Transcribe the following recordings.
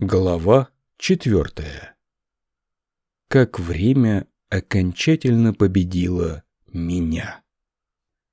Глава четвертая. Как время окончательно победило меня.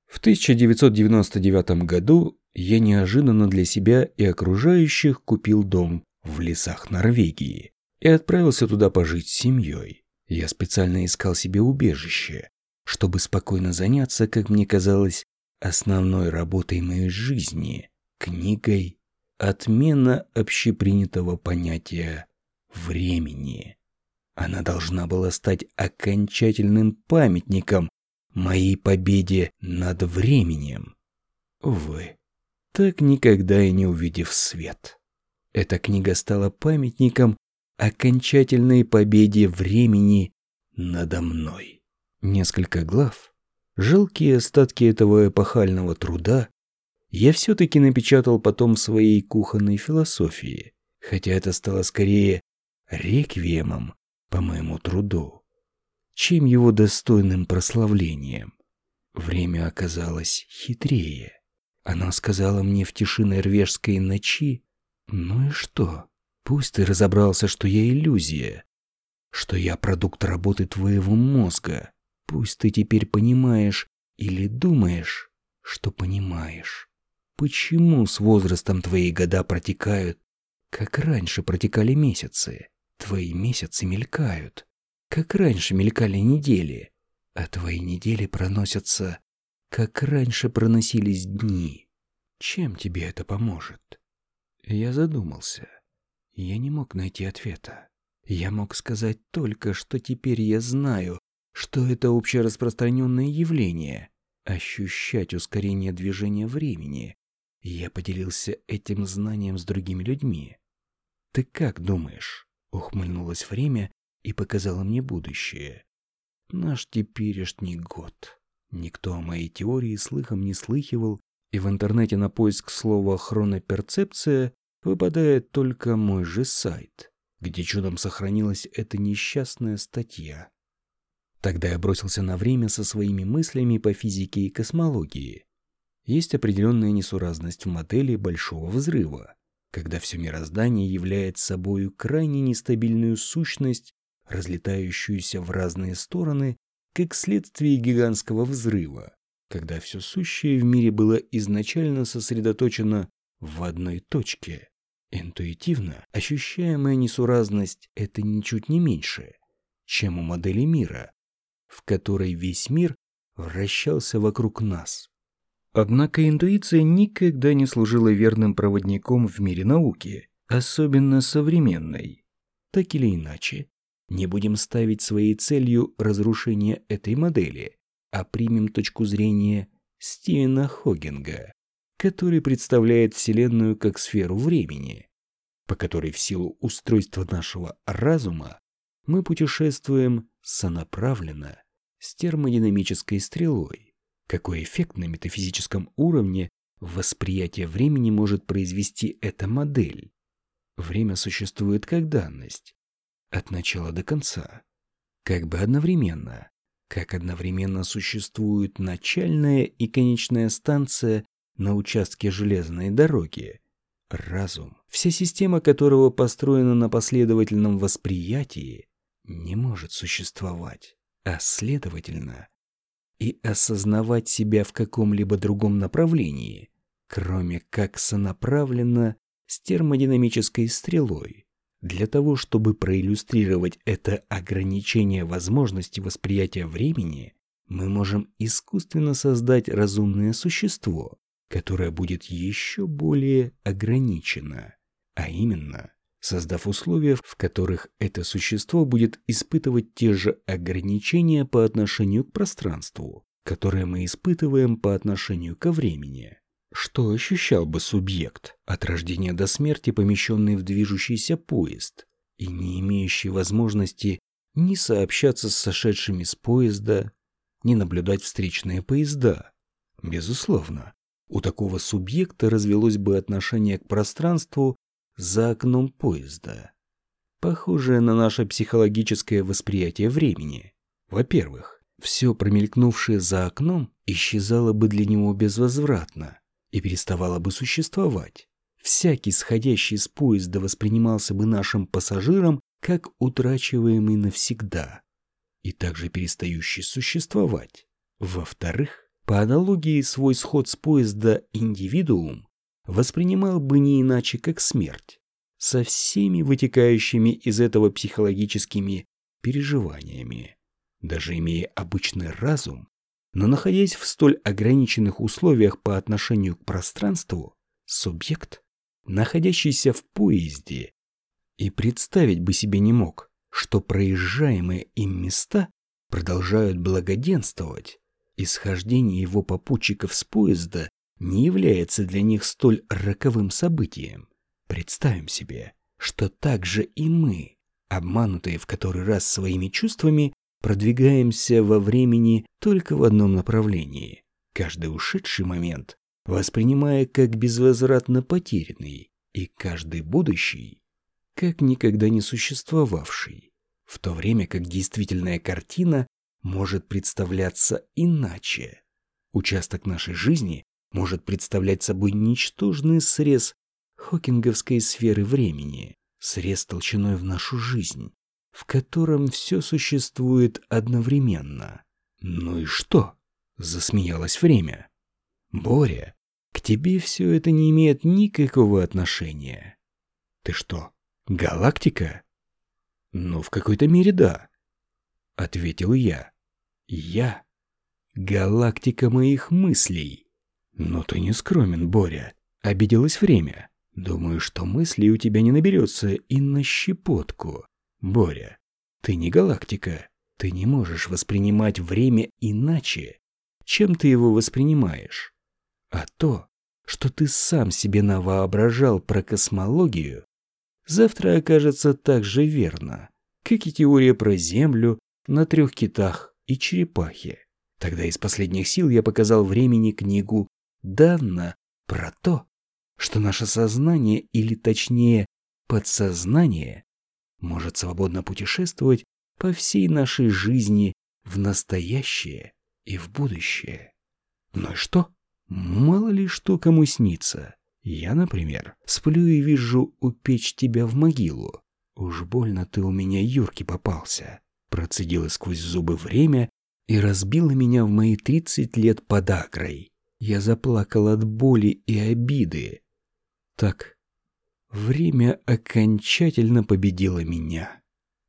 В 1999 году я неожиданно для себя и окружающих купил дом в лесах Норвегии и отправился туда пожить с семьей. Я специально искал себе убежище, чтобы спокойно заняться, как мне казалось, основной работой моей жизни – книгой «Отмена общепринятого понятия времени». Она должна была стать окончательным памятником моей победе над временем. Увы, так никогда и не увидев свет. Эта книга стала памятником окончательной победе времени надо мной. Несколько глав, жалкие остатки этого эпохального труда, я все-таки напечатал потом своей кухонной философии, хотя это стало скорее реквиемом по моему труду, чем его достойным прославлением. Время оказалось хитрее. Оно сказала мне в тиши норвежской ночи, «Ну и что? Пусть ты разобрался, что я иллюзия, что я продукт работы твоего мозга. Пусть ты теперь понимаешь или думаешь, что понимаешь. Почему с возрастом твои года протекают, как раньше протекали месяцы? Твои месяцы мелькают, как раньше мелькали недели, а твои недели проносятся как раньше проносились дни. Чем тебе это поможет? Я задумался. Я не мог найти ответа. Я мог сказать только, что теперь я знаю, что это общераспространенное явление – ощущать ускорение движения времени. Я поделился этим знанием с другими людьми. «Ты как думаешь?» – ухмыльнулось время и показало мне будущее. Наш теперешний год. Никто о моей теории слыхом не слыхивал, и в интернете на поиск слова «хроноперцепция» выпадает только мой же сайт, где чудом сохранилась эта несчастная статья. Тогда я бросился на время со своими мыслями по физике и космологии. Есть определенная несуразность в модели Большого Взрыва, когда все мироздание является собою крайне нестабильную сущность, разлетающуюся в разные стороны как следствие гигантского взрыва, когда все сущее в мире было изначально сосредоточено в одной точке. Интуитивно ощущаемая несуразность – это ничуть не меньше, чем у модели мира, в которой весь мир вращался вокруг нас. Однако интуиция никогда не служила верным проводником в мире науки, особенно современной. Так или иначе, не будем ставить своей целью разрушение этой модели, а примем точку зрения Стивена Хогинга, который представляет Вселенную как сферу времени, по которой в силу устройства нашего разума мы путешествуем сонаправленно с термодинамической стрелой. Какой эффект на метафизическом уровне восприятие времени может произвести эта модель? Время существует как данность, от начала до конца, как бы одновременно, как одновременно существует начальная и конечная станция на участке железной дороги. Разум, вся система которого построена на последовательном восприятии, не может существовать, а следовательно, и осознавать себя в каком-либо другом направлении, кроме как сонаправленно с термодинамической стрелой. Для того, чтобы проиллюстрировать это ограничение возможности восприятия времени, мы можем искусственно создать разумное существо, которое будет еще более ограничено, а именно, создав условия, в которых это существо будет испытывать те же ограничения по отношению к пространству, которые мы испытываем по отношению ко времени. Что ощущал бы субъект, от рождения до смерти помещенный в движущийся поезд и не имеющий возможности ни сообщаться с сошедшими с поезда, ни наблюдать встречные поезда? Безусловно, у такого субъекта развелось бы отношение к пространству за окном поезда, похожее на наше психологическое восприятие времени. Во-первых, все промелькнувшее за окном исчезало бы для него безвозвратно, и переставала бы существовать. всякий сходящий с поезда воспринимался бы нашим пассажиром как утрачиваемый навсегда и также перестающий существовать. Во-вторых, по аналогии свой сход с поезда индивидуум воспринимал бы не иначе, как смерть, со всеми вытекающими из этого психологическими переживаниями. Даже имея обычный разум, но находясь в столь ограниченных условиях по отношению к пространству, субъект, находящийся в поезде, и представить бы себе не мог, что проезжаемые им места продолжают благоденствовать, исхождение его попутчиков с поезда не является для них столь роковым событием. Представим себе, что также и мы, обманутые в который раз своими чувствами, продвигаемся во времени только в одном направлении, каждый ушедший момент воспринимая как безвозвратно потерянный, и каждый будущий как никогда не существовавший, в то время как действительная картина может представляться иначе. Участок нашей жизни может представлять собой ничтожный срез хокинговской сферы времени, срез толщиной в нашу жизнь, в котором все существует одновременно. «Ну и что?» – засмеялось время. «Боря, к тебе все это не имеет никакого отношения. Ты что, галактика?» «Ну, в какой-то мере да», — ответил я. «Я — галактика моих мыслей». «Но ты не скромен, Боря», — обиделось время. «Думаю, что мыслей у тебя не наберется и на щепотку. Боря, ты не галактика. Ты не можешь воспринимать время иначе, чем ты его воспринимаешь. А то, что ты сам себе навоображал про космологию, завтра окажется так же верно, как и теория про Землю на трех китах и черепахе. Тогда из последних сил я показал времени книгу «Данна» про то, что наше сознание, или точнее подсознание, может свободно путешествовать по всей нашей жизни в настоящее и в будущее. Ну и что? Мало ли что кому снится. Я, например, сплю и вижу упечь тебя в могилу. Уж больно ты у меня, Юрки, попался. Процедила сквозь зубы время и разбила меня в мои тридцать лет подагрой. Я заплакал от боли и обиды. Так, время окончательно победило меня.